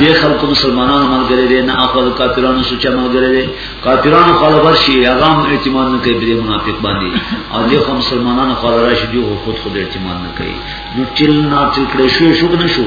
دې خلکو مسلمانانو ملګری دي نه خپل کافرانو سوچ ملګری دي کافرانو خپل ورشي هغه اعتماد نه کوي بری منافق باندې او دې خو مسلمانانو خپل راشي دي خود خود اعتماد نه کوي نو چل نه چل کړې شو شو نه شو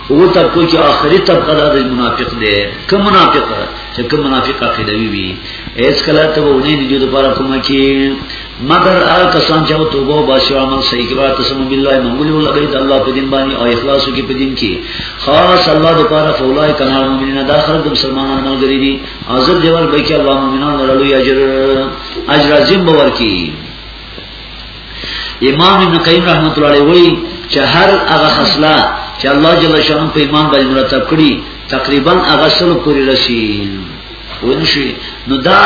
هغو طبقو چې آخري طبقه ده د منافق دی که منافق چې که منافق عقیدوي وي هیڅ کله ته به ونې دي دپاره کومه چې مګر هغه کسان چې هغه توبه وباسي او عمل صحیح کوي تسم بالله منګولې ولګوي د الله په دین باندې او اخلاص وکړي په دین کې خاص الله دپاره فولای کنار مؤمنین دا خلک د مسلمانانو ملګري دي حاضر دیوال به کې الله مؤمنان لرلو اجر اجر عظیم باور کوي امام ابن قیم رحمت الله علیه وی چې هر هغه خصله چې الله جل شانه په ایمان باندې مرتب کړي تقریبا هغه سره پوری رسی ونشي نو دا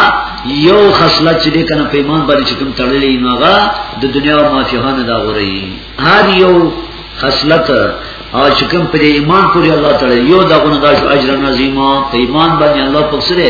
یو خصله چې د کنه په ایمان باندې کوم تړلې نو هغه د دنیا او مافیهانه دا غوري هر یو خصلت او چې کوم په ایمان پوری الله تعالی یو دا غونه دا اجر عظیمه په ایمان باندې الله پکسره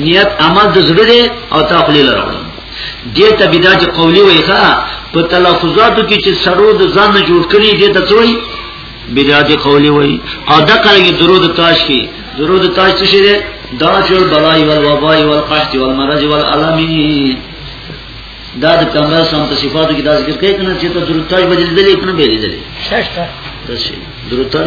نیت عمل د زړه دی او تخلی لرونه دې ته بدعت قولی وای ښا په تلفظاتو کې چې سرو د ځان نه جوړ کړي دې ته څوی بدعت قولی وای او دا کله درود تاج کې درود تاج څه شي دا چې بلای ول وبای ول قحط ول مرض ول المی دا د پیغمبر سم په صفاتو کې دا ذکر کوي کنه چې ته درود تاج بدل دي کنه به دي دي شته درود تاج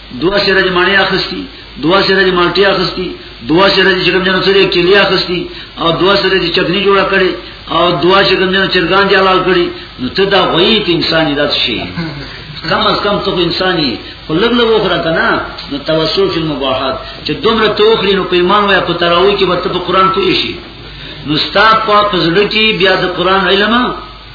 دوا سره د ماڼۍ اخستي دوا سره د مالټي اخستي دوا سره د چکم جنو سره کلی اخستي او دوا سره د چکنی جوړه کړي او دوا چکم جنو چرګان دی حلال کړي نو ته دا وایي ته انسان دی دات شي کم از کم ته انساني خو لګ لګ وخره کنه نو توسل فی المباحات چې دومره توخلی نو په ایمان وای په تراوی کې به ته په قران پوه شي نو ستا په پزړه کې بیا د قران علم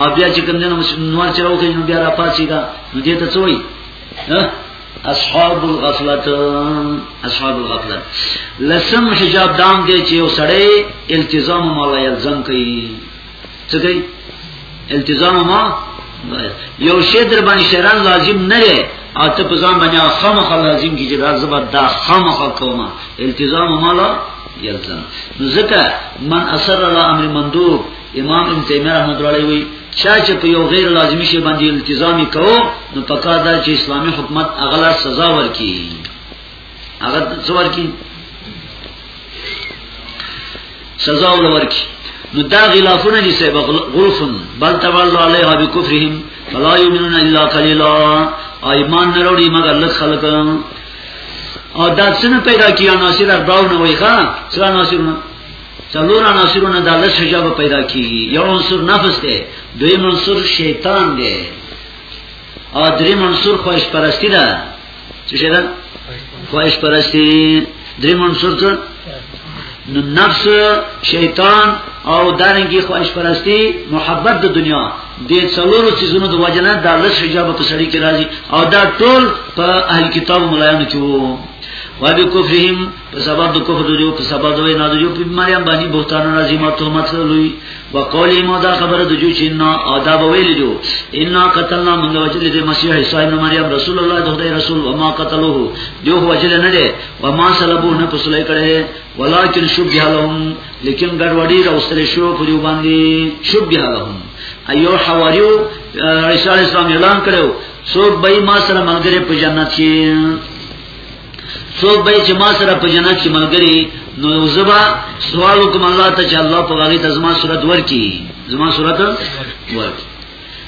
او بیا چې کوم جن نور چې راوخی نو بیا را پاسي دا نو دې ته څوي اصحاب الغفلت اصحاب الغفلت لسم حجاب دام دی چې یو سړی التزام ما لا یلزم کوي څه کوي التزام ما یو شی در باندې شران لازم نه لري او ته په ځان باندې خامخ لازم کیږي دا زبر دا خامخ کومه التزام ما لا یلزم ځکه من اثر الله امر مندوب امام ابن تیمیه رحمۃ اللہ علیہ وی چا چې په یو غیر لازمی شی باندې التزام وکاو نو پکا دا چې اسلامی حکومت اغلا سزا ورکي هغه څو ورکي سزا ورکي نو دا غلافونه دي سبب غلفن بل تولوا علیها بکفرهم فلا یؤمنون الا قلیلا ایمان نه وروړي مګر لږ خلک او دا څنګه پیدا کیه ناصر ارباو نه وای ښا څنګه ناصرونه څلور عناصرونه د لس حجاب پیدا کیږي یو عنصر نفس دی دوی عنصر شیطان دی او درې عنصر خواهش پرستی ده څه شي ده خواهش پرستی درې عنصر څه نو نفس شیطان او دارنګي خواهش پرستی محبت د دنیا د څلورو چیزونو د وجنه د لس حجاب په سړی کې راځي او دا ټول په اهل کتاب ملایانو کې وو وبکفرهم په سبب د کفر دوی په سبب دوی نه دوی په مریم باندې بوتان عظیمه تهمت لوی وقولی ما دا خبره د جو چې نه آداب ویل جو ان قتلنا من وجل د مسیح عیسی ابن مریم رسول الله د خدای رسول و ما قتلوه دیو وجل نه دی و ما صلبوه نه پسلې کړي ولکن شبه لهم لیکن ګډوډي راوستل شو په یو باندې شبه لهم ایو حواریو عیسی اسلام اعلان کړو سو بای ما سره ملګری په جنت کې څوک به چې ما سره په جنت کې ملګری نو زبا سوال کوم الله ته چې الله په غالي تزما صورت ورکی زما صورت ورکی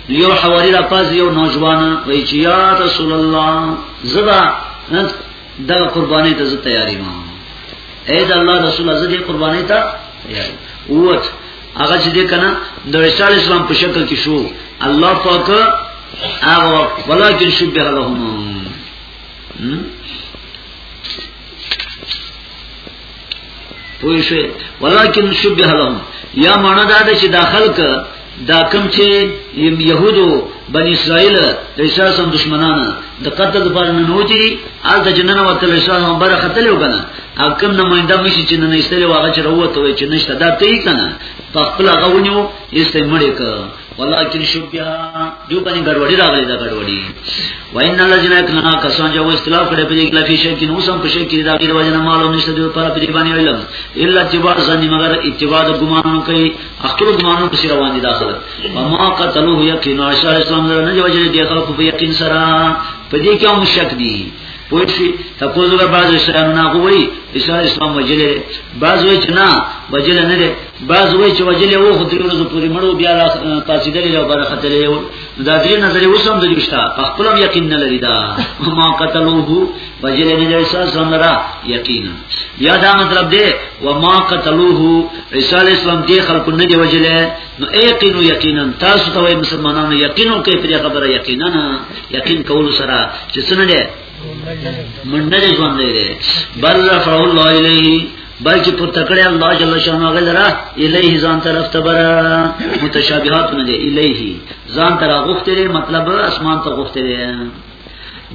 یو حوالی را پاز یو نوجوان وی چې یا رسول الله زبا دا قربانی ته زه تیاری ما اے دا الله رسول الله دې قربانی ته تیاری ووت هغه چې دې کنه د رسول اسلام په شکل کې شو الله پاک هغه ولکن شبه لهم پوه شئ ولکن شبه لهم یا معنا دا ده چې دا خلک دا کم چې يهودو بني اسرائيل د عيسا سم دشمنان د قتل لپاره نه نوتي آل د جننه ورته عيسا هم بره قتل وکنه او کم نماینده مشي چې نه ایستلې واغ چې وروته وي چې نشته دا ته یې کنه په خپل غونیو یې استعمال وکړه ولكن شبيا جو باندې ګډوډي راغلي دا ګډوډي وان الذين كنا كسان جو اختلاف کړي په دې کې لفي شک نو سم په شک کې دا کې د وجنه مالو نشته دی پر دې باندې علم الا اتباع ځنی مگر اتباع د ګمانونو کوي اخر ګمانونو په روان دي داخله وما قتلوه يقين عائشہ اسلام نه جو وجنه دی خلکو په یقین سره په دې کې هم شک دی پوه شي تاسو به بعض شرانو نه کوي اسلام وجلې بعض وچ نه وجلې نه بعض وای چې وجلې وو خو درې ورځې پورې مړو بیا لا پاسیدلې له بره خطرې یو دا درې نظرې وسم د جوشتا په خپل یقین نه لري دا ما قتلوه وجلې نه جوړ سره سمرا یقین یا دا مطلب دی و ما قتلوه رسول اسلام دې خلکو نه دی وجلې نو یقین یقینا تاسو ته وای مسلمانانو یقینو کې پر خبره یقینا یقین کول سره چې څنګه من نه ژوند دی بل رفع الله الیه بلکې پر تکړه الله جل شانه غلرا الیه ځان طرف ته بر متشابهات نه دی الیه ځان تر غوښته لري مطلب اسمان ته غوښته لري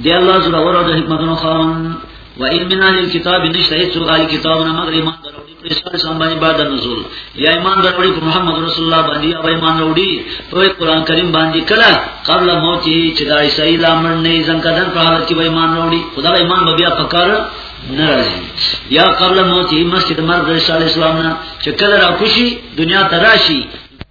دی الله سره ورته حکمتونو خان و ان من اهل الكتاب نشته هیڅ اهل کتاب نه مغرب اسلام اسلام باندې بعد نزول یا ایمان راوړي په محمد رسول الله باندې او ایمان راوړي په قران کریم باندې کله قبل موت چې دا عیسی لامر نه څنګه دن په حالت کې ایمان راوړي خدا ایمان به بیا پکار نه راځي یا قبل موت مسجد مرګ رسول الله اسلام نه چې کله را کوشي دنیا تراشي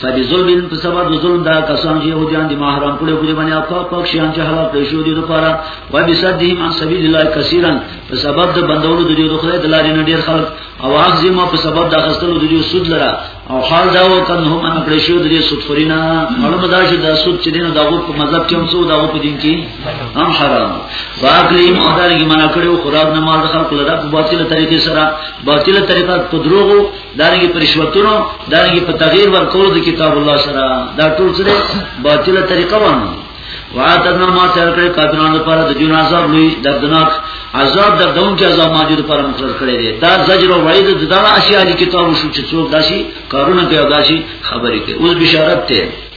فبظلم په سبب د ظلم دا کسان چې يهوديان دي محرم کړي په باندې اقا پاک شي چې حلال کړی شو دي لپاره و بسدهم عن سبيل الله كثيرا په سبب د بندولو د دې د خدای د لارې نه ډیر خلک او اخذ ما په سبب د اخستلو د دې سود لره او حال دا و کن هم ان کړی شو د دې سود فرینا معلومه دا چې دا سود چې دین دا غو په مذهب کې هم سود دا غو په دین کې هم حرام واقلیم او دا لګي منع کړو خراب نه مال خلق لره په باطله طریقې سره باطله طریقه په دروغو دانګي پر شوتونو دانګي په تغییر ورکول د کتاب الله سره دا ټول سره باطله طریقه ونه وعدنا ما تر کړی کافرانو لپاره د جون عذاب لوی دردناک عذاب د دون کې عذاب موجود پر مقرر کړی دی دا زجر او وعید د دغه اشیاء کتاب شو چې څوک داسي کارونه کوي داسي خبرې کوي اوس بشارت ته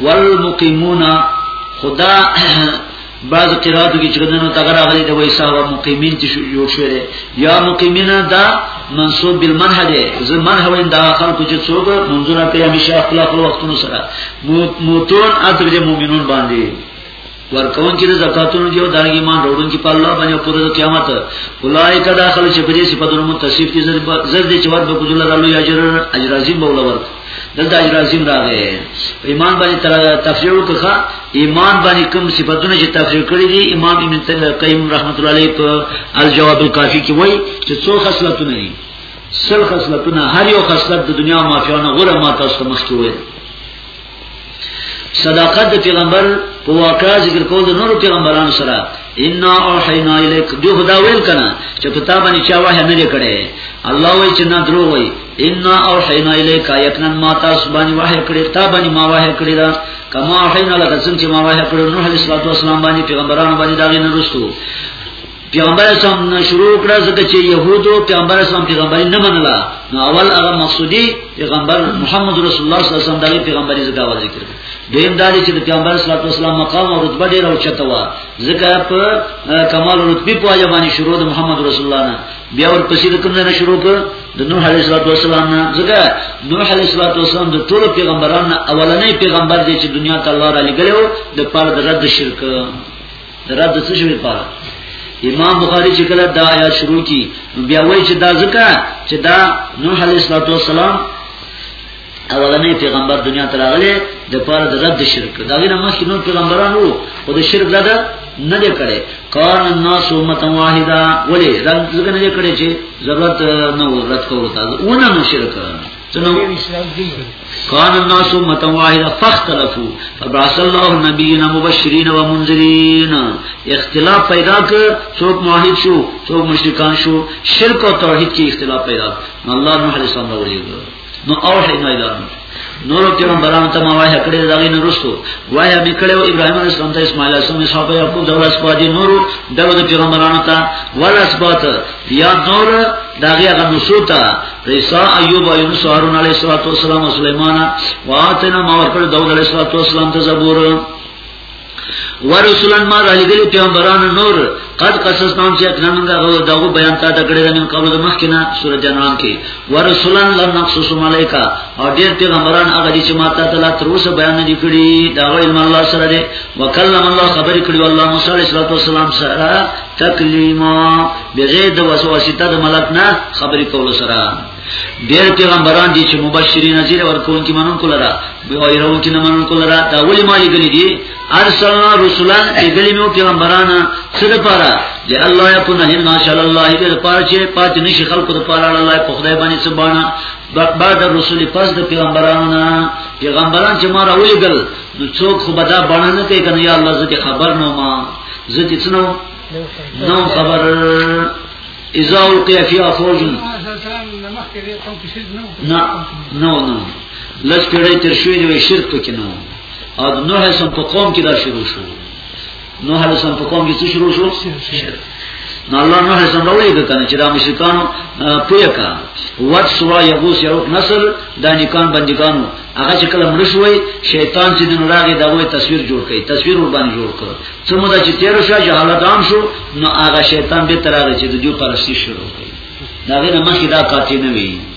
والمقیمون خدا بعض قراتو کې چې دنو تغرا غلي د ویسا او مقیمین چې جوړ شوی دی یا مقیمین دا منصوب بالمنهج زمان هو ان دا خلق چې څوک منظور په همیشه خپل خپل وختونو سره موتون اته د مؤمنون باندې ورکون کې زکاتونو جو د ایمان وروړونکو په الله باندې پر قیامت اولایک داخل چې په دې صفاتونو متصف دي زر دي چې ور به کوجل رالو یا اجر اجر عظیم بوله ورک دلته اجر عظیم راغی ایمان باندې تفسیر وکړه ایمان باندې کوم صفاتونه چې تفسیر کړی دي امام ابن قیم رحمت الله علیه په الجواب الکافی کې وایي چې څو خصلتونه دي سل خصلتونه هر یو خصلت د دنیا مافیانه غره ما تاسو مخکې وایي صداقت د پیغمبر په واقعا ذکر کول د نورو پیغمبرانو سره ان اوحینا الیک دی خدا ویل کنا چې په تا باندې چا وه نه کړي الله وی چې نه درو وی ان اوحینا الیک یقینا ما تاسو باندې وه کړی تا باندې ما وه کړی دا کما اوحینا لکه څنګه چې ما وه کړی نوح علیه السلام باندې پیغمبرانو باندې دا نه رسو پیغمبر اسلام نه شروع کړه ځکه چې يهودو پیغمبر اسلام پیغمبري نه منله نو اول هغه مقصودی پیغمبر محمد رسول الله صلی الله علیه وسلم دغه پیغمبري ځکه اول ذکر کړ دیم دا چې د پیغمبر صلی الله علیه وسلم مقام او رتبه ډیر او چته و ځکه په کمال رتبه په اړه باندې شروع د محمد رسول الله نه بیا ورپسې د کوم نه شروع کړ د نوح علیه السلام نه ځکه نوح علیه السلام د ټولو پیغمبرانو اولنې پیغمبر دی چې دنیا ته الله را لګلو د پاره د رد شرک درات د څه شي لپاره امام بخاری چې کله دا آیات شروع کی بیا وایي چې دا ځکه چې دا نوح علیه السلام اولنې پیغمبر دنیا ته راغلی د پاره د رد شرک دا غینه مخکې نور پیغمبرانو خو د شرک رد نه دی کړي کار الناس امه واحده ولی رد ځکه نه دی کړي چې ضرورت نه ورت کوو تاسو ونه نو شرک سنو کان الناس امتا واحدا فاختلفو فبعث الله نبینا مبشرین و منذرین اختلاف پیدا کر څوک موحد شو څوک مشرکان شو شرک او توحید کې اختلاف پیدا نو الله نوح علیہ السلام راولېږه نو اوحی نو اعلان نور پیغمبرانو ته ما وایي کړه دا غینه رسو وایي می کړه ابراهیم علیه السلام ته اسماعیل علیه السلام صاحب یعقوب دغه اسبادی نور دغه پیغمبرانو ته ول اسبات یا نور داغه غنوسو ته عیسی ایوب یونس هارون علیه السلام او سليمان واتنا ما ورکړ داوود علیه السلام ته زبور ورسولن ما را لګل پیغمبران نور قد قصص نام چې اکنا منګه غو دغه بیان تا د کړه من قبل د مخکنا سورۃ انعام کې ورسولن لم نقصص ملائکه او ډیر پیغمبران هغه چې ما ته تعالی تر اوسه بیان نه کړی دا علم الله سره دی وکلم الله خبر کړو الله موسی علیه السلام سره تکلیما بغیر د وسوسه د ملک نه خبرې کول سره ډېر پیغمبران دي چې مبشرین نذیر ورکون کې منون کول را او ایرو کې نه منون کول را دا ولې مالي غلي دي ارسلنا رسولان ایګلی نو پیغمبران سره پاره دی الله یکونه هن ماشاء الله دې پاره چې پات نشي خلکو ته پاره الله په خدای باندې سبحانه بعد رسول پس د پیغمبرانو پیغمبران چې ما راولېګل نو څوک خو بدا باندې نه کوي کنه یا الله زه خبر نو ما زه دې څنو نو خبر اذا القي في افوج نه نو نو لږ پیړې تر شوې دی شرک پکې نه او نو هیڅ په قوم کې دا شروع شو نو هله سم په کوم کې څه شروع شو نو الله نو سم راولې ده کنه چې دا مشرکان پیکا وات سوا یغوس یو نصر دا نکان بندګانو هغه چې کله مړ شوی شیطان چې دین راغی دا وې تصویر جوړ کړي تصویر ور باندې جوړ کړ څومره دا چې تیر شو جهالت عام شو نو هغه شیطان به تراغه چې د جو پرستی شروع کړي دا غیر مخې دا قاتل نه وي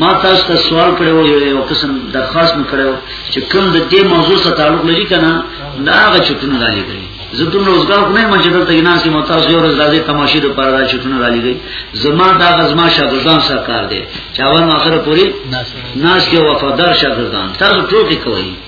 ما تاسو ته سوال کړو یو یو قسم درخواست مې کړو چې کوم د دې موضوع سره تعلق لري کنه دا هغه چټونه را لګي زه دوم روزګار کومه مسجد ته نه سي متاز یو ورځ راځي تماشې د پاره دا چټونه را لګي زما دا غزما شاګردان سره کار دي چاوان اخر پوری ناس کې وفادار شاګردان تاسو ټول کې کوي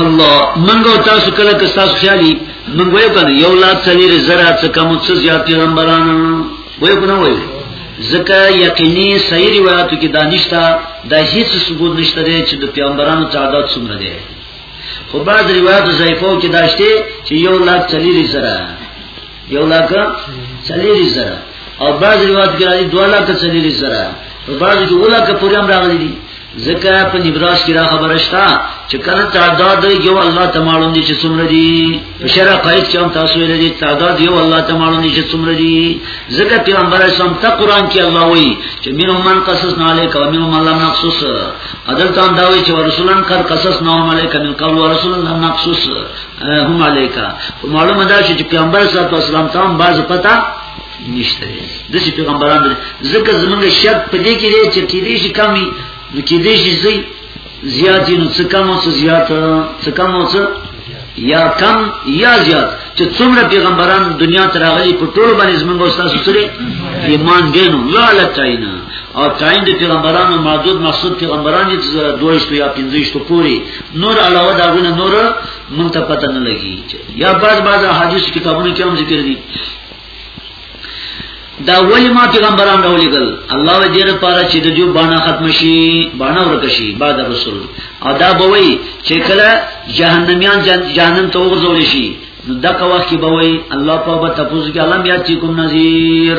الله منګو تاسو کله که تاسو خیالي منګو یو کنه یو لا څلیر زرا څه کم څه زیات پیغمبران وای کنه وای ځکه یقیني صحیح روایتو کې دانشتا د هیڅ ثبوت نشته دی چې د پیغمبرانو تعداد څومره دی خو بعض روایت ضعیفو کې داشته چې یو لا څلیر زرا یو لاکه چلیری زره او بعض روایت کې راځي دوه لاکه چلیری زره او بعض کې ولا کې پوره راغلي دي ځکه په نبراس کې را خبره شته چې کله تعداد یو الله تعالی دی چې څومره دي په شرع قید کې هم تاسو ویل دي تعداد یو الله تعالی دی چې څومره دي ځکه پیغمبر اسلام ته قران کې الله وایي چې منهم من قصص نه علیک او منهم من لم نقصص عدل تام دا وایي چې رسولان کر قصص نه علیک من قول رسول الله نقصص هم علیکا معلومه ده چې پیغمبر صلی الله علیه وسلم تام باز پتا نشته د شي پیغمبرانو ځکه زمونږ شرط په دې کې دی چې کې دې شي کمی نو کې دې شي زی زیات نو څه کم او څه زیات څه کم او څه یا کم یا زیات چې څومره پیغمبران دنیا ته راغلي په ټول باندې زمونږ استاد سره ایمان دینو لا لټاینا او تعین د پیغمبرانو محدود مقصود پیغمبران چې دوه یا پنځه پوری نور علاوه دا غونه نور مونږ ته پته نه لګي یا بعض بعض حدیث کتابونو کې هم ذکر دي دا ولی ما پیغمبران راولېګل الله دې لپاره چې د جو بانا ختم شي بانا ورکشي بعد رسول او دا بوي چې کله جهنميان جهنم ته ورځول شي نو دغه وخت کې بوي الله په تاسو کې علم یا چې کوم نذیر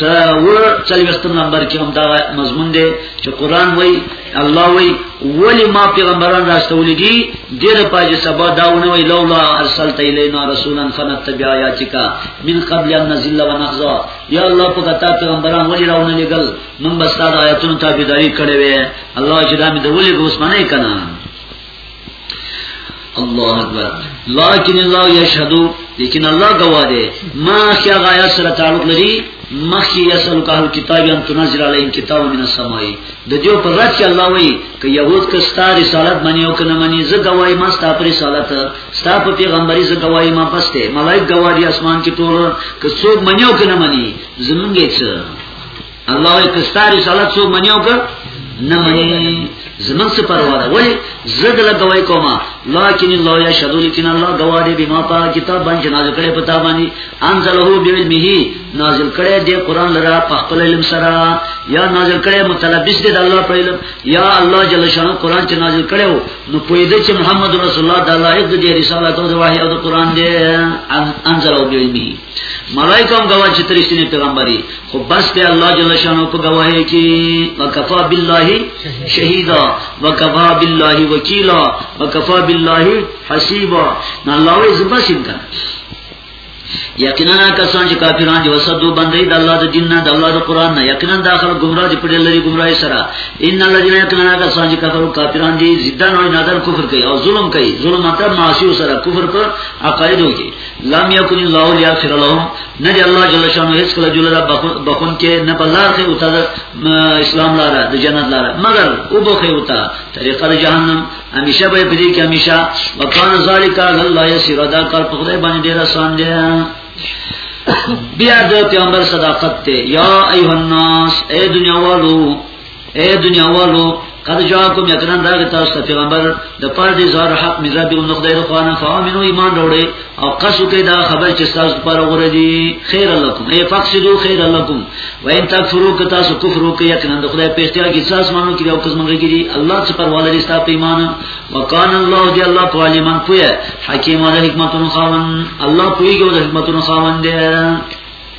څلور څلوېښتم نمبر کې هم دا مضمون دی چې قران وای الله وای ولی ما پیغمبران راستولې دي ډېر پاج سبا داونه وای لولا ارسلت الینا رسولا فنتبع آیاتک من قبل ان نزل ونخزا یا الله په کتا پیغمبران ولی راونه لګل من بس دا آیاتونو تابعداري کړې وې الله چې دا مې د ولې ګوسمنه کنا الله اکبر لكن الله يشهد لیکن الله گواه دی ما کیا غایا سره تعلق لري مخی یسل کاهل کتاب ان تنزل علیهم کتاب من السماء د دیو پر رات چې الله وایي ک یهود ک ستا رسالت منی او ک نه منی زه گواہی ما ستا پر رسالت ستا په پیغمبري زه گواہی ما پسته ملائک گواہی اسمان کې ټول ک څوک منی او ک نه منی زمونږه څه الله وی کستا رسالت سو منیو که نمانی زمن سے پروارا ولی زد لگوائی کوما لیکن اللہ یا شدو لیکن اللہ گوارے بما پا کتاب بان چه نازل کرے پتا بانی انزلہو بعلمہی نازل کرے دے قرآن لرا پخپل علم سرا یا نازل کرے مطلبس دے دا اللہ پر علم یا اللہ جل شانو قرآن چه نازل کرے ہو نو پویدے چه محمد رسول اللہ دا اللہ اقد دے رسالت و دواہی او دا قرآن دے انزلہو بعلمہی ملائکہ ہم گواہ چه ترشتین پیغمبری خو بس ته الله جل شانو په گواهی کې وکفا بالله شهیدا وکفا بالله وکیلا وکفا بالله حسیبا نو الله یې زبسیم کړ یقینا کسان چې کافران دي وسدو باندې د الله د دین نه د الله د قران نه یقینا داخل گمراه دي په ډېر لري گمراهي سره ان الله جل یقینا کسان چې کافرو کافران دي زیدان او نادر کفر کوي او ظلم کوي ظلم مطلب معاصی سره کفر پر عقایدو کې لم یکن الله لیغفر لهم ندی الله جل شانو هیڅ کله جل رب بخون کې نه بلار کې او تر اسلام لاره د جنت لاره مگر او بخې او تا طریقه د جهنم همیشه به پدې کې همیشه وکانه ذالک الله یسیر ادا کار په خدای باندې ډیر آسان دی بیا د پیغمبر صداقت ته یا ایه الناس اے دنیا والو اے دنیا والو قد جاءکم یقینا دا تاسو پیغمبر د پاره دي زار حق میرا به نو خدای رخوانه فامنو ایمان وروړي او قصو کې دا خبر چې تاسو پر غره دي خیر لکم اے فقصدو خیر لکم وان تکفرو که تاسو کفر وکړئ یقینا د خدای په اختیار کې تاسو مانو کې او قسم لري دي الله څخه پر والي تاسو په ایمان وکانه الله دی الله په والي مان پوهه حکیم او حکمتونو خاوند الله پوهیږي او حکمتونو خاوند دی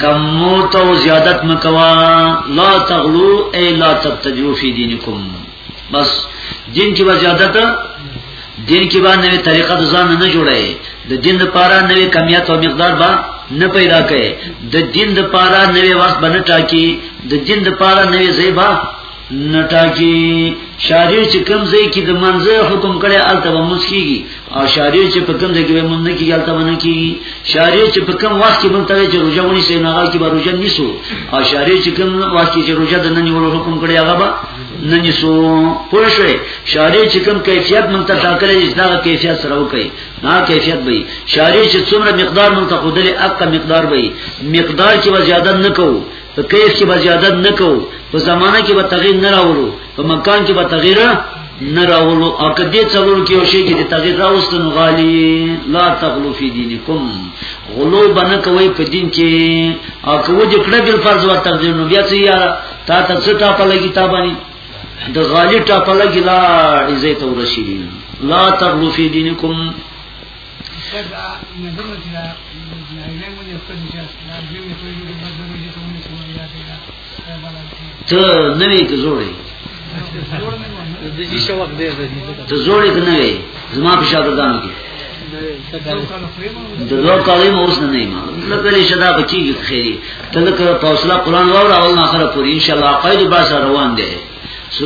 کم موت او زیادت مکوا لا تغلو ای لا تبتجو فی دینکم بس دین کی با زیادت دین کی با نوی طریقه د ځان نه جوړه د دین لپاره نوی کمیت او مقدار با نه پیدا کړي د دین لپاره نوی وخت باندې ټاکی د دین لپاره نوی زیبا نټاکی شاری چې کم ځای کې د منځه حکم کړي الته به مسکیږي او شاری چې په کم ځای کې به مونږ نه کیږي الته باندې کیږي شاری چې په کم وخت کې مونږ ته چې روزه ونی سي نه غاړي کې به روزه نیسو او شاری چې کم وخت کې چې روزه د نن یو حکم کړي هغه به نه نیسو پوه شئ شاری چې کم کیفیت مونږ ته ټاکل دي دا کیفیت سره وکړي نه کیفیت به شاری چې څومره مقدار مونږ ته خودلې اقا مقدار به مقدار کې به زیادت نه کوو په کیف کې به زیادت نه کوو په زمانه کې به تغیر نه راوړو په مکان کې به تغیر نه راوړو او کدی څلور کې یو شی کې د تغیر راوستن غالي لا تغلو فی دینکم غلو بنه کوي په دین کې او کوو چې کړه بل فرض ور تقدیر نو بیا څه یاره تا ته څه تا په لګی تا باندې د غالي ټاپه لګی لا عزت ورشي لا تغلو فی دینکم ته نوې کې جوړې ته جوړې کې نوې زما په شاته دانو کې د دوه کالې مو اوس نه نه ما لکه لې شدا بچیږي خیری ته لکه په حوصله قران واور اول نه سره پوری ان شاء الله قید با سره روان دي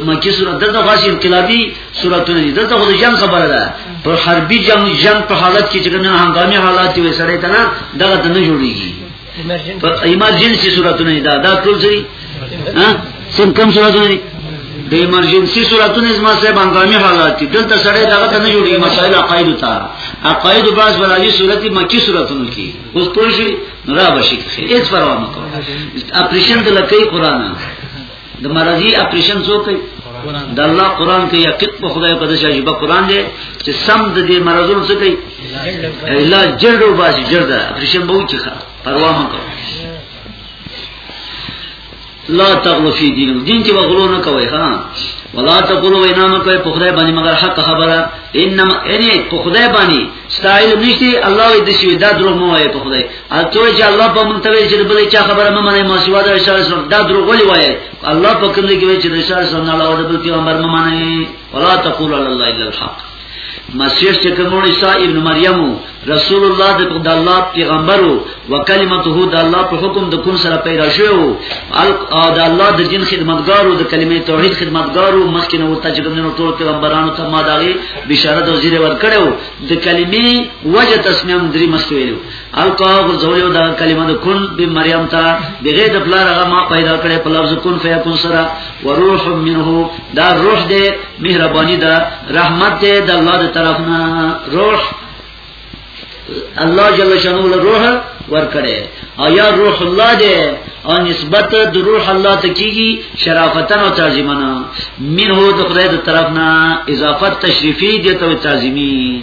مکی صورت دلته خاص انقلابی صورتونه دي دلته خو جنگ خبره ده پر حربي جنگ جنگ په حالت کې چې کنه هنګامي حالات وي سړی ته نه دغه ته نه جوړيږي په ایمرجنسي صورتونه دي دا دا ټول سری ها سم کم صورتونه دي د ایمرجنسي صورتونه زما سره هنګامي حالات دي دلته سړی دغه ته نه جوړيږي مسائل عقاید ته عقاید باز ولایي صورت مکی صورتونه کې اوس پوه شي نو را بشي هیڅ پروا نه کوي اپریشن د لکې قران د مرضی اپریشن څوک کوي د الله قران کې یقین په خدای په دشه عجیب قران دی چې سم د دې مرزونو څخه کوي الا جلدو باسي جلدا اپریشن به وچی ښه پروا مه کوه لا تغلو فی دین دین کې وغلو نه کوي ها ولا تقولوا وینا مکه په خدای باندې مگر حق خبره انما ان په خدای باندې ستایل نشته الله دې شي دا درو مو وایي په خدای اته چې الله په مونږ ته وی چې بل چا خبره مې منې ما سیوا د رسول الله دا دروغ ولي وایي الله په کوم کې وی چې رسول الله صلی الله علیه وسلم په پیغمبر مې منې ولا تقول علی الله الا الحق مسیح چې کوم عیسی ابن مریم رسول الله د الله پیغمبرو وکلمته د الله په حکم د کون سره پیدا شو او د الله د دین خدمتګارو د کلمې توحید خدمتګارو مخکې نو ته چې کوم ټول پیغمبرانو ته ما دغه بشارت او زیره ورکړو د کلمې وجه تسمیه درې مستویلو القا غرزولیو دا کلمه دا کن بی مریم تا بغیر دا پلار اغا ما پیدا کرے پا لفظ کن فیکن سرا و روح منہو دا روح دے مہربانی دا رحمت دے دا اللہ دا طرفنا روح الله جل شانو له روح ورکړي او یا روح الله دې او نسبت د روح الله ته کیږي شرافتن او تعظیمنا منه د خدای د طرفنا اضافت تشریفی دې ته تعظیمی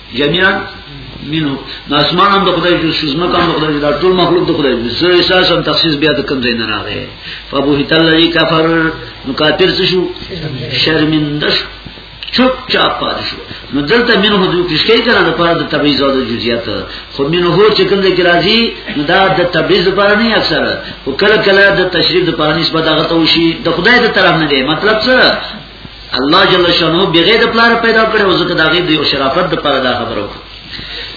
جميعا منو نو اسمان هم د خدای جز شو زمکه هم د خدای جز ټول مخلوق د خدای جز سره احساس هم تخصیص بیا د کوم ځای نه راغی فابو هیت الله کفر نو کافر څه شو شرمنده شو چوپ چاپ پاتې شو نو دلته منو د کیسې کنه د پاره د تبعیض او د جزئیات خو منو هو چې کوم ذکر راځي نو دا د تبعیض لپاره نه اکثر او کله کله د تشریف لپاره نسبت هغه ته وشي د خدای د طرف نه دی مطلب څه الله جل شانو بغیر د پلار پیدا کړو ځکه دا غي د یو شرافت د پاره دا خبرو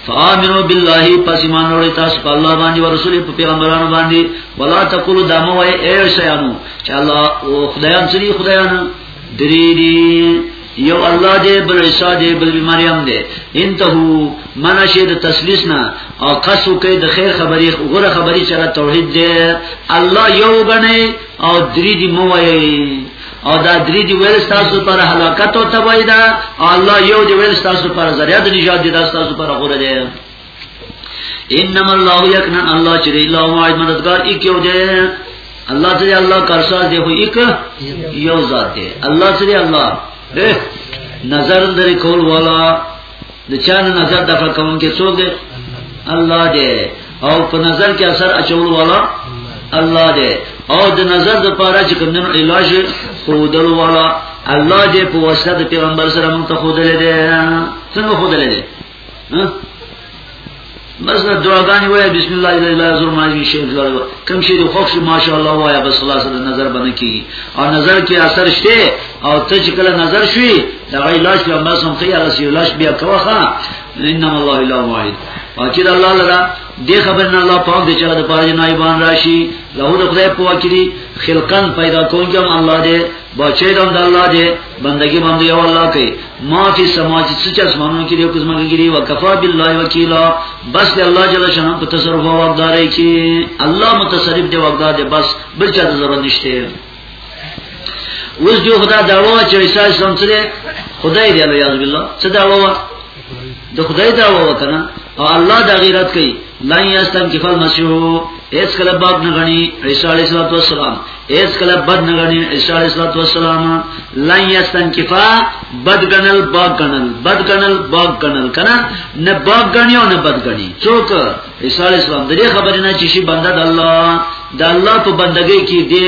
فآمنو بالله پس ایمان وروړي تاسو په الله باندې او رسول په پیغمبرانو باندې ولا تقولوا دمو اي شيانو چې الله او خدایان سری خدایان درې دي یو الله دې بل عیسی دې بل مریم دې انتهو منشه د تسلیث نه او قصو کې د خیر خبرې غره خبرې چې توحید دې الله یو غني او درې دي مو وایي او دا درې دی ویل تاسو پر هلاکت او تباہی دا او الله یو دی ویل تاسو پر ذریعہ د نجات دی تاسو پر غوړه دی انما الله یکنا الله چې الله واحد مددگار یک یو دی الله چې الله کارساز دی خو یک یو ذات دی الله چې الله نظر درې کول والا د چانه نظر دفع کوم کې څوک دی الله دی او په نظر کې اثر اچول والا الله دی او د نظر د پاره چې کوم نن علاج خودل والا الله دې په واسطه د پیغمبر سره مونږ ته خودل دي څنګه خودل دي بس نه دعاګانې وای بسم الله الا الله زور ماجی شي لړ کم شي د خوښ ماشاءالله وای بس خلاص د نظر باندې کی او نظر کې اثر شته او ته چې کله نظر شوي دا غي لاش په ما سم خیا رسي لاش بیا کوخه انما الله الا واحد واکید الله لرا دې خبر نه الله پاک دې چا د پاره نایبان راشي له د خدای په واکري خلقن پیدا کوم الله دې بچی دم د الله دی بندگی باندې یو الله کوي ما فی سما چې څه اسمانونو کې دی او کومه کې دی وکفا بالله وکیلا بس دی الله جل شانه په تصرف او واقداري کې الله متصرف دی واقدار دی بس بل چا ضرورت نشته اوس جو خدا دعوا چې عیسی اسلام سره خدای دی الله یعذ بالله څه دعوا د خدای دا وکنه او الله دا غیرت کوي لا یستم کفل مسیح اس کله باب نه غني عیسی علیه السلام اس کله بد نه غني عیسی علیه السلام لا یستم کفا بد غنل باغ غنل بد غنل باغ غنل کنه نه باغ غني او نه بد غني څوک عیسی علیه السلام دغه خبرې نه چې شي بنده د الله د الله په بندګۍ کې دی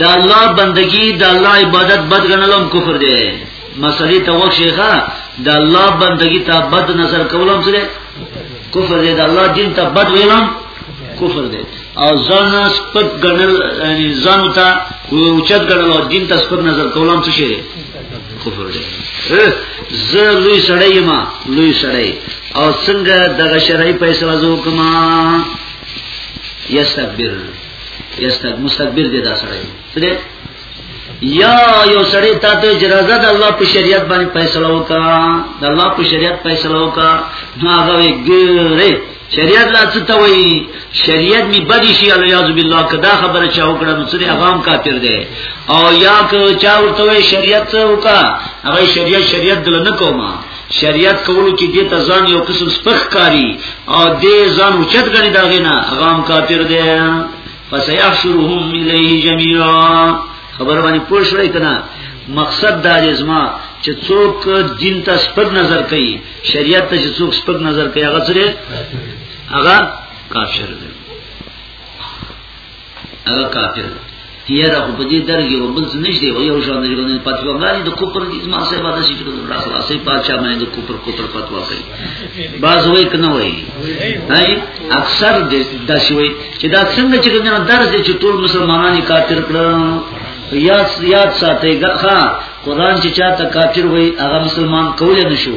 د الله بندگی د الله عبادت بد غنلم کفر دی مسلې ته وښیخه د الله بندگی ته بد نظر کولم سره کفر دی د الله دین ته بد ویلم کفر دی او ځان سپک غنل یعنی ځان ته اوچت غنل او دین ته سپک نظر کولم څه شي کفر دی زه لوی سړی ما لوی سړی او څنګه دغه شرعي پیسې وځو کما یستكبر یستک مستكبر دې دا سړی سره یا یو سړی تا ته اجازه د الله په شریعت باندې فیصله وکا د الله په شریعت فیصله وکا نو هغه ګره شریعت لا څه ته وایي شریعت می بدی شي الیاذ بالله کدا خبره چا وکړه نو سره هغه هم کافر دی او یا که چا ورته شریعت وکا هغه شریعت شریعت دل نه کومه شریعت کولو کې دې ته ځان یو قسم سپخ کاری او دې ځان اوچت غني دا غینا غام کافر دی فسيحشرهم الیه جميعا خبر باندې پوه شوي کنه مقصد دا جسمه چې څوک دین ته سپک نظر کوي شریعت ته چې څوک سپک نظر کوي هغه سره هغه کافر دی هغه کافر یاره خو په دې درګه یو بل څه نشته یو یو شان دی باندې پاتوا باندې د کوپر دې ما سره باندې شي کړو را خلاصې پاتشا باندې د کوپر کوپر پاتوا کوي باز وای کنه وای نه اکثر د شوي چې دا څنګه چې کنه درس چې ټول مسلمانانی کافر کړو یاد یاد ساتي ګخا قران چې چاته کافر وای هغه مسلمان کولای نشو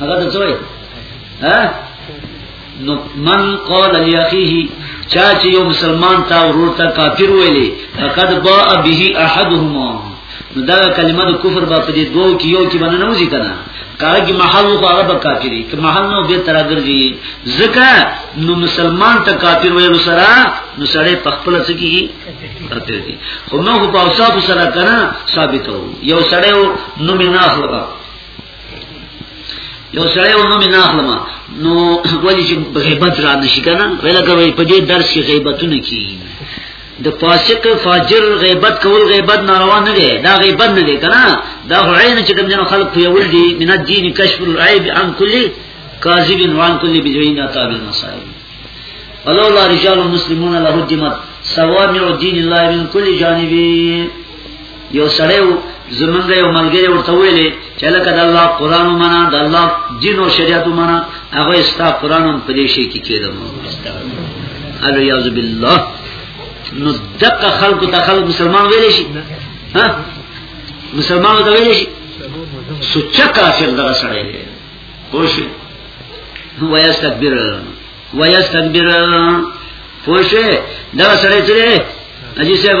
هغه ته څوې ها نو من قال لاخيه چا چې یو مسلمان تا ورور ته کافر ویلې فقد باء به احدهما نو دا کلمه د کفر با په دې دوو کې یو کې باندې نه وځي کنه کله کې محل خو هغه به کافری که محل نو به تر درځي ځکه نو مسلمان ته کافر ویل سره نو سړی په خپل څه کې کافر دي خو نو په اوصاف سره کنه ثابتو یو سړی نو مینه اخلو یو سړی ونه مې نه اخلم نو ولی چې غیبت را نشي کنه ولکه وي په دې درس کې غیبتونه کی د فاسق فاجر غیبت کول غیبت ناروا نه دی دا غیبت نه دی کنه دا عین چې کوم جن خلق په یول دي من الدین کشف العیب عن کل کاذب وان کل بدعین تابع المصائب ولولا رجال مسلمون لهدمت سوامع دین الله من کل جانبی یو سړی زمونږ یو ملګری ورته ویلې چې لکه د الله قران ومنه د الله دین او شریعت ومنه هغه استا قران هم په دې شي کې کېدم الو یاذ بالله نو دغه خلق ته خلق مسلمان ویلې شي ها مسلمان ته ویلې شي سچ کافر دغه سړی دی پوه شئ هو یستكبر ويستكبر پوه شئ دغه سړی چې اجي صاحب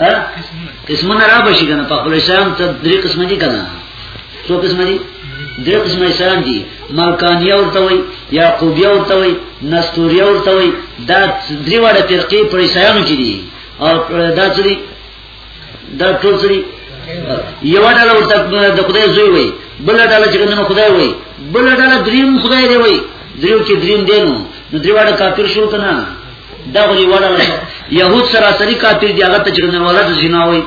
ها قسمونه را بشي کنه په خپل اسلام ته درې قسم دي کنه څو قسم دي درې قسم اسلام دي ملکانیه ورته وي یعقوبیه ورته وي نستوریه ورته وي دا درې وړه فرقې پر اسلام کې دي او دا څه دي دا ټول څه دي یو ډول ورته د خدای زوی وي بل ډول چې نن خدای وي بل ډول دریم خدای دی وي دریو کې دریم دی نو نو دریواړه کافر شو کنه دا غلی وړه يهود سراسري کافر دي هغه ته چې نه ولد زنا وای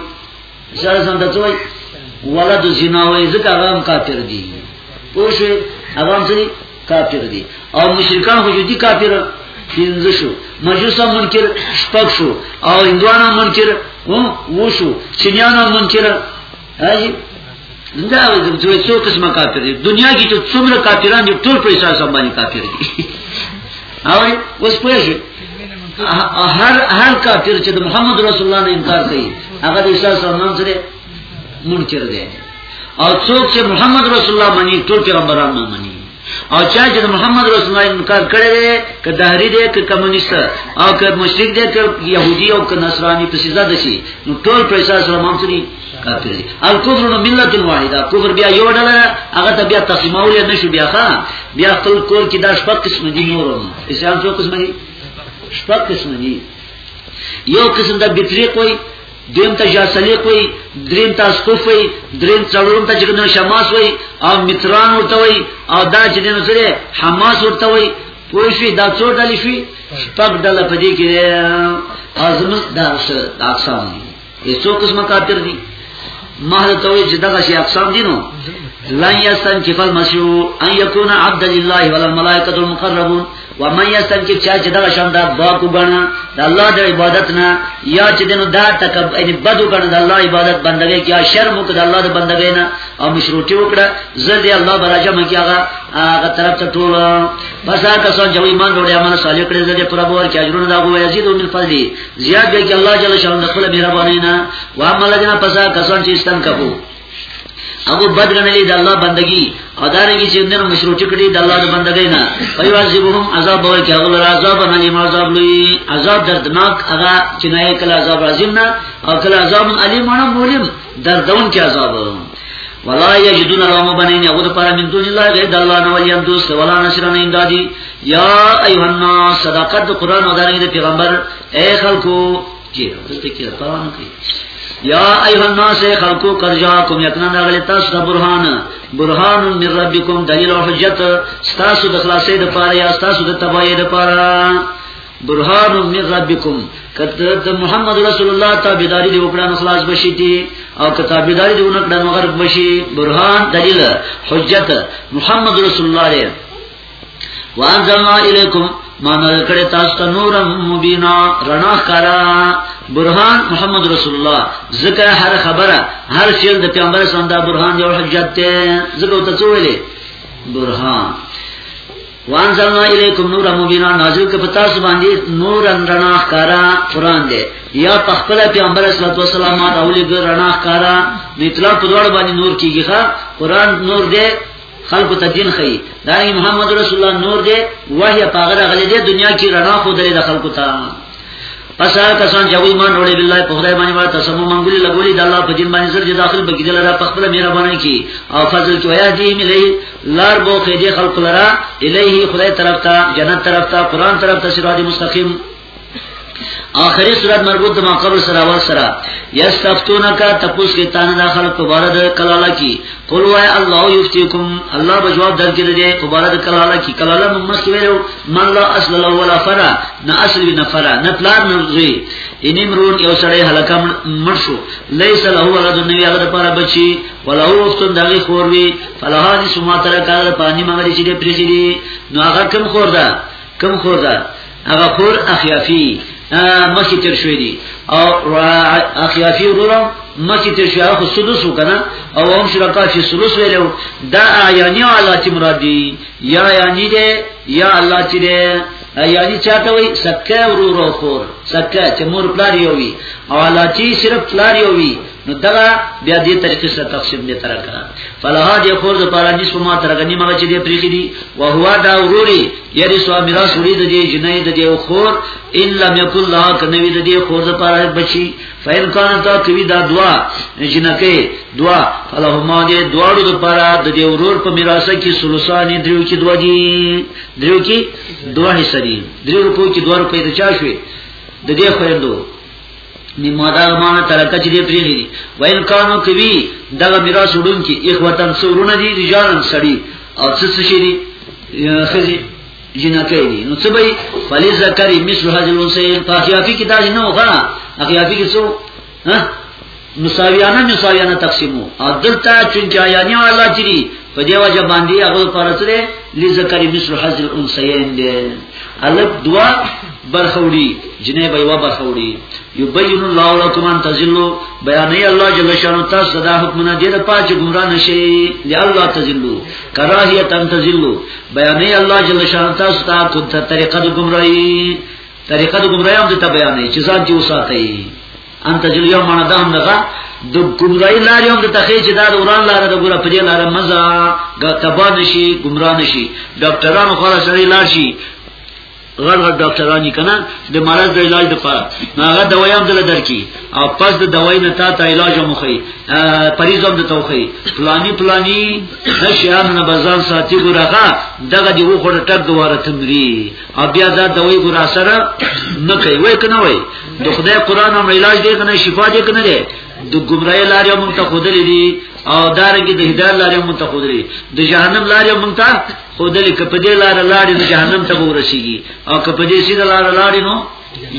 سره سم ته وای ولد زنا وای ځکه هغه هم کافر دي پوه شو هغه هم سړي کافر دي او مشرکان خو دي کافر پینځه شو مجوسا منکر شپږ شو او هندوانا منکر وو شو چینیانا منکر هاي دا د دوی څو قسمه کافر دي دنیا کې ته څومره کافران دي ټول په احساس باندې کافر دي او اوس پوه شئ هر هر کافر چې د محمد رسول الله نه انکار کوي هغه د احساس او نام سره منکر دی او څوک چې محمد رسول الله مني ټول پیغمبران نه مني او چا چې محمد رسول الله انکار کړی دی ک دهری دی ک کمونیست او ک مشرک دی ک يهودي او ک نصراني په سزا دشي نو ټول پیسې سره مامسري کافر دي الکفر نو ملت واحده کفر بیا یو ډول هغه ته بیا تقسیمول نه شو بیا ښا بیا خپل کور کې دا شپږ قسم دي نور اسلام څو قسم دي شپږ قسم دي یو قسم د بطریق وای دیم ته جاسلیق وی دریم ته اسقف وی دریم څلورم ته جګنه شماس وی او متران ورته وی او دا چې دنه سره حماس ورته وی پوه شي دا څو ډلې شي شپږ ډله په دې کې اعظم دا څه اقسام دي یې څو قسمه کاپیر دي مهر ته وی چې دا شي اقسام دي نو لن یستنکف المسیح ان یکون عبد لله ولا الملائکه المقربون و من یستن کې چا چې دا شان دا با کو غنا د الله د عبادت نه یا چې دنو دا تک ان بدو غنا د الله عبادت بندګي کې شرم کو د الله د بندګي نه او مشروطي وکړه زړه الله براجه مګي هغه هغه طرف ته ټول بس هغه سو جو ایمان وروړي عمل صالح کړی زړه پر ابو ورکه اجرونه دا غو یزيد من فضلی زیاد به کې الله جل شان د خپل مهرباني نه و عمل جنا پسا کسان چې استن کبو هغه بد غنلې د الله بندگی او دا رنګي چې دنه مشروع کړي د الله د بندګۍ نه ایو عذابهم عذاب ور کې هغه لر عذاب نه لیم عذاب لوی عذاب دردناک هغه چې نه کله عذاب عظیم نه او کله عذاب علیم نه مولم دردون کې عذاب ولا یجدون لهم بنین یغد پر من دون الله غیر د الله نه ولیم دوست ولا نصر نه امدادی یا ایها الناس صدقات قران او د پیغمبر اے خلکو کې دلته کې تاوان کوي یا ایها الناس خلقو کرجاکم یقینا دغلی تاسو ته برهان برهان من ربکم دلیل او حجت تاسو د خلاصې د پاره یا تاسو د تبعې د پاره برهان من ربکم کته د محمد رسول الله تابعداري دی وکړه نو خلاص بشي دي او کته تابعداري دی وکړه نو غرق بشي برهان دلیل حجت محمد رسول الله وانزلنا الیکم ما نازل کړی تاسو ته نور مبینا رڼا کرا برهان محمد رسول الله ذکر هر خبره هر شی د پیغمبر سره دا برهان یو حجت ته ذکر ته څولې برهان وانزلنا الیکم نور مبینا نازل ک پتا سو باندې نور رڼا کرا قران دې یا تخپل پیغمبر صلی الله علیه وسلم ما راولې رڼا کرا د اطلاع په دوړ باندې نور کیږي ښا قران نور دې خلق ته دین خي دا محمد رسول الله نور دی وحی پاغه غلې دی دنیا کې رڼا خو درې د خلق ته پس هغه کسان چې ایمان وروړي بالله په خدای باندې ورته سم منګولې لګولې د الله په دین باندې سر چې داخل بګی دل را په خپل مهرباني کی او فضل کې ویا دی ملي لار بو کې دې خلق لرا الیه خدای طرف ته جنت طرف ته قران طرف ته صراط مستقیم آخری صورت مربوط د ماقبل سره ور سره یستفتونک تپوس کې تانه د خلق په بار د کلاله کی قل وای الله یفتیکم الله به جواب درکې دی په بار د کلاله کی کلاله موږ مخکې ویلو من لا اصل له ولا فرع نه اصل نه فرع نه پلار نه زوی ان امرون یو سړی هلاک مړ شو لیس له ولد نو هغه لپاره بچي ولا وفتن دغه خور وی فلها دې سما تر کار پانی مګر چې دې پریږي نو هغه کم خور ده کم خور ده هغه خور اخیافی مخی تر شوی دی او اخیافی ورورم مخی تر شوی هغه سدوسو کنه او هم شرکا فی سلوس ویلو دا اعیانی او الله تی مراد دی یا اعیانی دی یا الله تی دی اعیانی چاته وی سکه ورور او خور سکه چې مور پلار یو وی او الله تی صرف پلار یو وی نو دا بیا دې طریقې سره تقسیم دې تر کړه فلها دې خور د پارا نس په ما تر غنی ما چې دې پریخي دي او هوا دا وروري یری سو میرا سوري د دې جنې د دې خور ان لم یکل لا کنوی د دې خور د پارا بچي فین کان تا کوي دا دعا جنکه دعا فلهما دې دواړو د پارا د دې ورور په میراث کې سلوسانی دریو کې دوا دي دریو کې دوا حصہ دي دریو روپو کې دوا روپې ته چا شوي د دې خويندو مما دا مانا ترکه چې دې پریږي دي ویل کانو کوي دغه میراث وډون کې اخوتن سورونه دي رجالن سړي او څه څه شي دي خزي جنکه دي نو څه به فلی ذکر مثل هذه الانسان په اخیافي کې دا نه وغه اخیافي کې څو ها مساویانه مساویانه تقسیمو او دلته چونچا یعنی والا چری په دی وجه باندې هغه پر سره لذکر مثل حظ الانثیین دی الف دوا برخوړي جنې به یو برخوړي یبین الله لكم ان تزلوا بیانې الله جل شانو تاسو صدا حکم نه دی د پاج ګمرا نشي دی الله تزلوا کراهیت ان تزلوا بیانې الله جل شانو تاسو ته کو طریقه د ګمراهي طریقه د ګمراهي هم ته بیانې چې ځان دې وساتئ ان تجل یو معنی دا هم دغه د ګمړای لار یو د تخې چې دا د وران لار د ګوره په دې لار مزه د تبا نشي ګمرا نشي ډاکټرانو خو سره لار شي غړ غړ ډاکټران یې کنه د مرض د علاج لپاره هغه دوايي هم دل درکې او پس د دوايي نه تا ته علاج هم خي پریز هم د توخي پلاني پلاني نشان نه بازار ساتي ګورغه دغه دی وخوړه ټک دواره تمري او بیا دا دوی ګور سره نه کوي وای کنه وای د خدای قران هم علاج دی کنه شفا دی کنه دی د ګمړای لارې مونږ ته خودلې دي او دارنګه د هدایت لارې مونږ ته خودلې د جهنم لارې مونږ ته خودلې کپدې لار لارې د جهنم ته ورسیږي او کپدې سي د لار لارې نو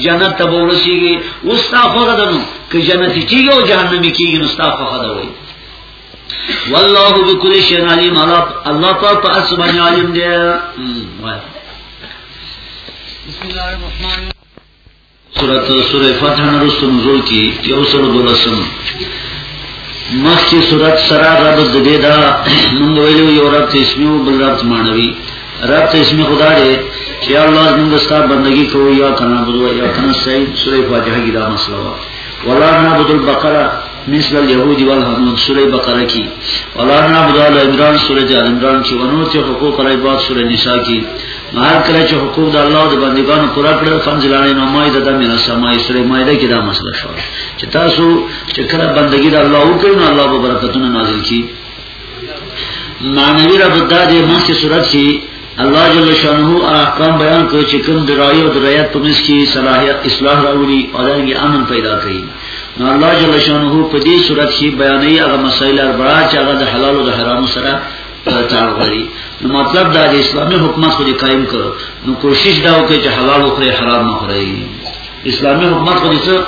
جنت ته ورسیږي اوس تا خو غدنو که جنت کیږي او جهنم کیږي نو تا خو غدوي والله بكل شيء عليم الله پاک په اسبه عليم دی بسم الله الرحمن الرحيم سورۃ سورۃ فتح نرسو نزول کی یو سره دولسم مخی سورۃ سرا رب دې دا موږ ویلو یو رب تسمیو بل رب مانوي رب تسمی خدا دې چې الله موږ ستا بندگی کوو یا کنه بدو یا کنه صحیح سورۃ فاتحه کی دا مسله ولا نعبد البقره مثل اليهود والهنود سوره بقره کی ولا نعبد الا عمران سوره ال عمران کی ونور چې حقوق العباد سوره نساء کی مهر کله چې حقوق د الله د بندگانو پورا کړل فنزلانه نو مایده د مینا سمای سوره مایده کی دا مسله شو چې تاسو چې کله بندگی د الله وکړئ نو الله به برکتونه نازل کړي معنوی رب دا دې مخکې صورت کې الله جل شانه احکام بیان کړ چې کوم درایي او درایت په منځ کې صلاحیت اصلاح راوړي او دغه امن پیدا کوي نو الله جل شانه په دې صورت کې بیانې هغه مسائل اربعه چې هغه د حلال او د حرام سره تعلق لري نو مطلب دا د اسلامي حکومت خو دې قائم کړو نو کوشش دا وکړي چې حلال او حرام نه خوري اسلامي حکومت خو دې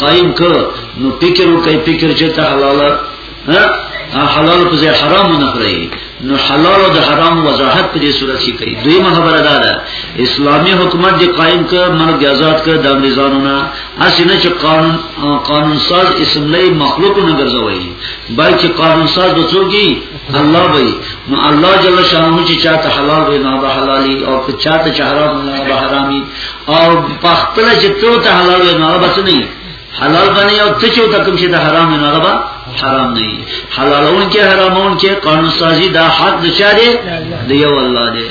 قائم کړو نو فکر وکړي فکر چې ته حلال حلال په ځای حرام نه خوري نو حلال او د حرام وضاحت په دې صورت کې کوي دوی خبره دا ده اسلامي حکومت دی قائم ک مرګ آزاد ک د انګريزانو نه اسنه چې قانون قانون ساز اسملې مخلوق نه ګرځوي بلکې قانون ساز بچوږي الله وي نو الله جل شانه چې چاته حلال وي نه به حلالي او که چاته حرام نه به حرامي او په خپل چې ته حلال وي نه به څه نه حلال باندې او ته چې دا کوم شي د حرام نه هغه حرام نه وي حلالون کې حرامون کې قانون سازي دا حق د چا دی د یو الله دی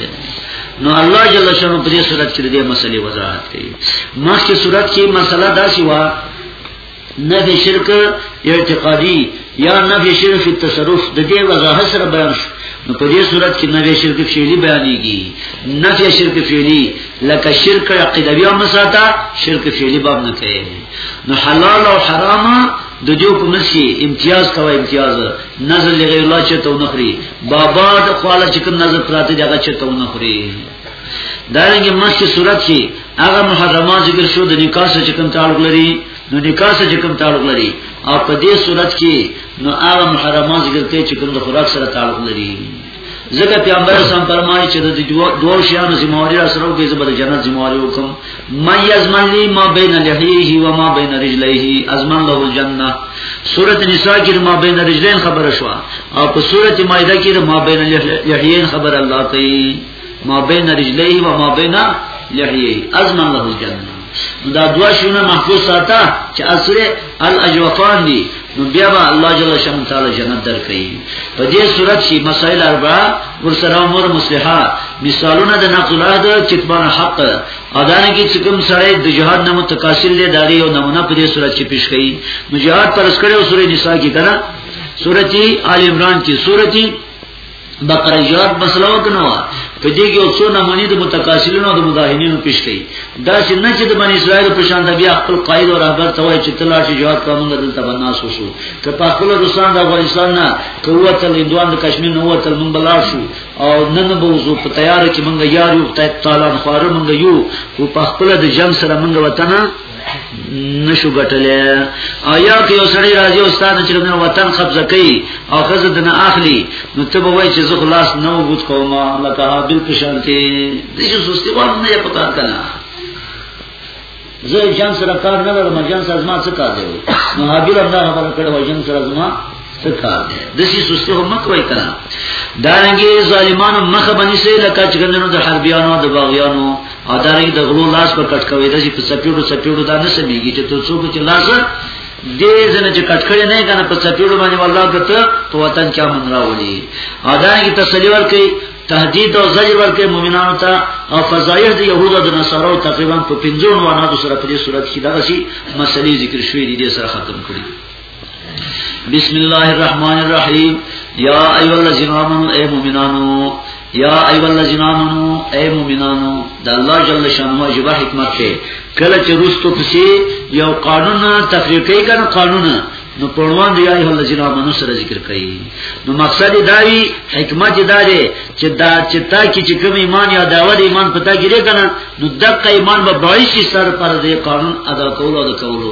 نو الله جل شانو په دې صورت کې دې مسلې وضاحت کړي مخکې صورت کې مسله دا شي وا نه د شرک اعتقادي یا نفی شرک فی التصرف د دې وضاحت سره بیان شو نو په دې صورت کې نفی شرک فعلی بیانېږي نفی شرک فعلی لکه شرک عقیدوی او مساتا شرک فعلی باب نه کوي نو حلال او حرام د دې په منځ کې امتیاز کوي امتیاز نظر لغیر الله چې تو نخري بابا د خواله چې کوم نظر پراته دی هغه چې تو نخري دارنګه مخکې صورت کې هغه محرمات ذکر شو د نکاح سره کوم تعلق لري نو نکاح سره کوم تعلق لري او په دې صورت کې نو هغه محرمات ذکر کوي چې کوم د خوراک سره تعلق لري ځکه پیغمبر سم فرمایي چې د دوه شیانو ذمہواری سره کې زبر جنت ذمہواری وکم ما یزمن لی ما بین لحیه و ما بین رجلیه ازمن له الجنه سورۃ نساء کې ما بین رجلین خبره شو او په سورۃ مائده کې ما بین لحیین خبر الله کوي ما بین رجلیه و ما بین لحیه ازمن له الجنه دا دوا شونه محفوظ ساته چې اسره الاجوفان دي نو بیا به الله جل شان تعالی جنت درکړي په دې صورت کې مسائل اربع ورسره امور مصلحه مثالونه د نقل عهد کتمان حق اذان کې چې کوم سره د جهاد نه متقاصل دي داري او نمونه په دې صورت کې پیش کړي نو جهاد پر اسکړې او سورې نساء کې کړه سورتي آل عمران کې سورتي بقره جواب مسله وکنه په دې کې اوسو نمونې د متقاصلینو د مداهنینو پیش کړي دا چې نه چې د بنی اسرائیل په شان د بیا خپل قائد او رهبر ته وایي چې تلا چې جواب کوم د دلته بناس وشو که په خپل روسان د افغانستان نه کوه تل اندوان د کشمیر نه وته مونږ بلار شو او نن به وزو په تیار کې مونږ یار یو تعالی خوارو مونږ یو په خپل د جنگ سره مونږ وطن نشو ګټلې او یا که یو سړی راځي او ستاسو چې موږ وطن قبضه کوي او خزه دنه اخلي نو ته به وایي چې زه خلاص نه وګت کوم لکه حابل په شان کې دې چې سستی وانه نه پکار کنه زه جام سره کار نه لرم جام سره زما څه کار دی نو حابل هم دا خبره کړې و جام سره زما ستا دسی سستی هم مکوی کنا دارنگی ظالمانو مخ بنی سی لکا چگندنو دا حربیانو دا باغیانو او دارنگی دا غلو لاس پر کٹ کوئی دسی پر سپیڑو سپیڑو دا نسمیگی چه تو سوکو چه لاس دې زنه چې کټ کړی نه کنه په سپیړو باندې والله کته په وطن چا من راولي ادا کی تسلی ورکي تهدید او زجر ورکه مؤمنانو ته او فضایح د يهودو د نصارو تقریبا په 50 ونادو سره په دې صورت کې دغه شي مسلې ذکر شوې دي د سره ختم کړي بسم الله الرحمن الرحیم یا ایو الذین آمنو اے مومنانو یا ایو الذین آمنو اے مومنانو د الله جل شانه جبا حکمت ته کله چې روستو پسې یو قانون تفریقی کنه قانون نو پروان دی ایو الذین آمنو سره ذکر کړي نو مقصد دا وی حکمت دا دی چې دا چې تا کې چې کوم ایمان یا داور ایمان پتا کړي کنه نو دغه ایمان به بایشي سر پر دې قانون ادا کولو ادا کولو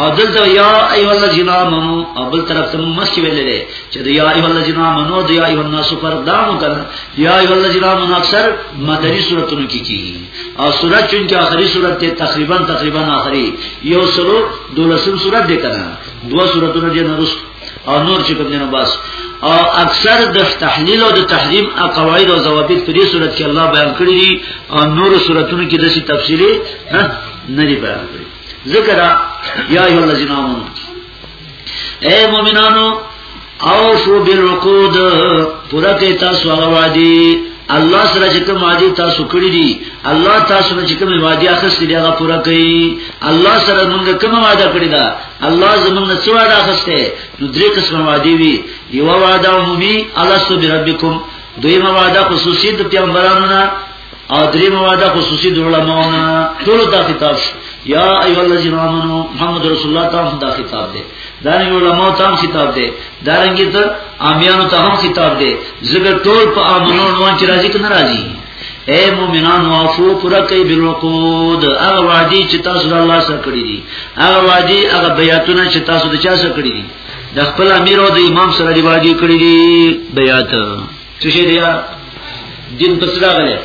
او دلته یا ایو الذین آمنو او بل طرف ته مخکې ویل دي چې د یا ایو الذین آمنو د یا ایو الناس پر دامو کړه یا ایو الذین آمنو اکثر مدنی سوراتونو کې کیږي او سورات چون کې آخري سورات ته تقریبا تقریبا آخري یو سلو دولسم سورات دی کنه دوه سوراتونه دي نرس او نور چې کوم نه بس او اکثر د تحلیل او د تحریم قواعد او ضوابط په دې صورت کې الله بیان کړی دي او نور صورتونو کې د تفصیلی نه لري بیان کړی ذکر دا یا ایو الذین آمنو اے مومنانو او فو بالعقود پورا کې تاسو هغه وادي الله سره چې کوم وادي تاسو کړی دي الله تاسو نه چې کوم وادي اخستې دی هغه پورا کوي الله سره موږ کوم وعده کړی دا الله زموږ نه څو وعده اخستې نو درې قسم وادي وي یو وعده عمومي الله سبحانه ربکم دویمه وعده خصوصي د پیغمبرانو نه او درې مواده خصوصي د علماونه ټول ته خطاب شو یا ایو الذین آمنو محمد رسول الله ته هم دا خطاب دی دا نه علماء ته هم خطاب دی دا رنګ ته عامیانو ته هم خطاب دی زګ ټول په امنو نوان چې راځي کنه راځي اے مومنان وافو پورا کوي بالوقود هغه وادي چې تاسو د الله سره کړی دي هغه وادي هغه بیاتونه چې تاسو د چا سره کړی دي د خپل امیر او د امام سره دی وادي کړی دي بیات څه شي دی دین پس راغله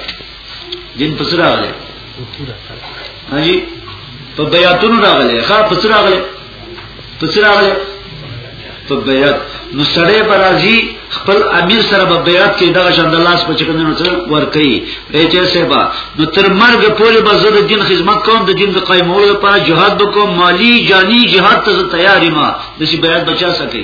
دین پس راغله هاجی په بیاتونو راغله ښا پس راغله پس راغله په بیات نو سړی برازي خپل امیر سره په بیات کې دغه شند الله سپچ کندنو سره ور کوي ایچ اس با نو تر مرګ پورې به زه د دین خدمت کوم د دین د قائمولو لپاره جهاد وکوم مالی جانی جهاد ته تیار ما د شي بیات بچا سکے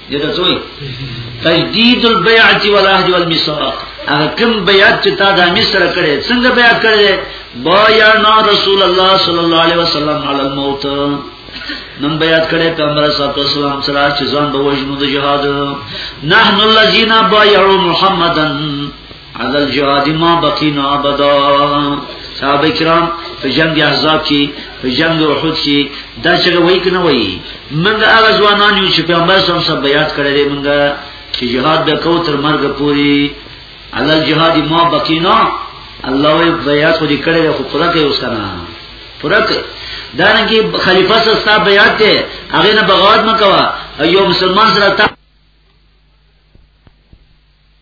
دغه زوی تجدید البیعه والعهد والمیثاق هغه کوم بیعت چې تا د مصر کړي څنګه بیعت کړي بایعنا رسول الله صلی الله علیه وسلم علی الموت نن بیعت کړي پیغمبر صلی الله علیه وسلم سره چې ځان به وژنو د جهاد نحن الذین بایعوا محمدن عدل الجهاد ما بقینا ابدا صحابه کرام په جنگ احزاب کې په جنگ احد کې دا چې وایي کنه وایي موږ هغه ځوانان یو چې پیغمبر صلی الله علیه وسلم بیات کړی دی موږ چې jihad به کو تر مرګ پوري علل jihad ما بقینا الله وی بیات خو دې کړی خو پوره کوي اوس کنه پوره کوي دا نه کې خلیفہ سره ستاسو بیات ته هغه نه بغاوت مکوا یو مسلمان سره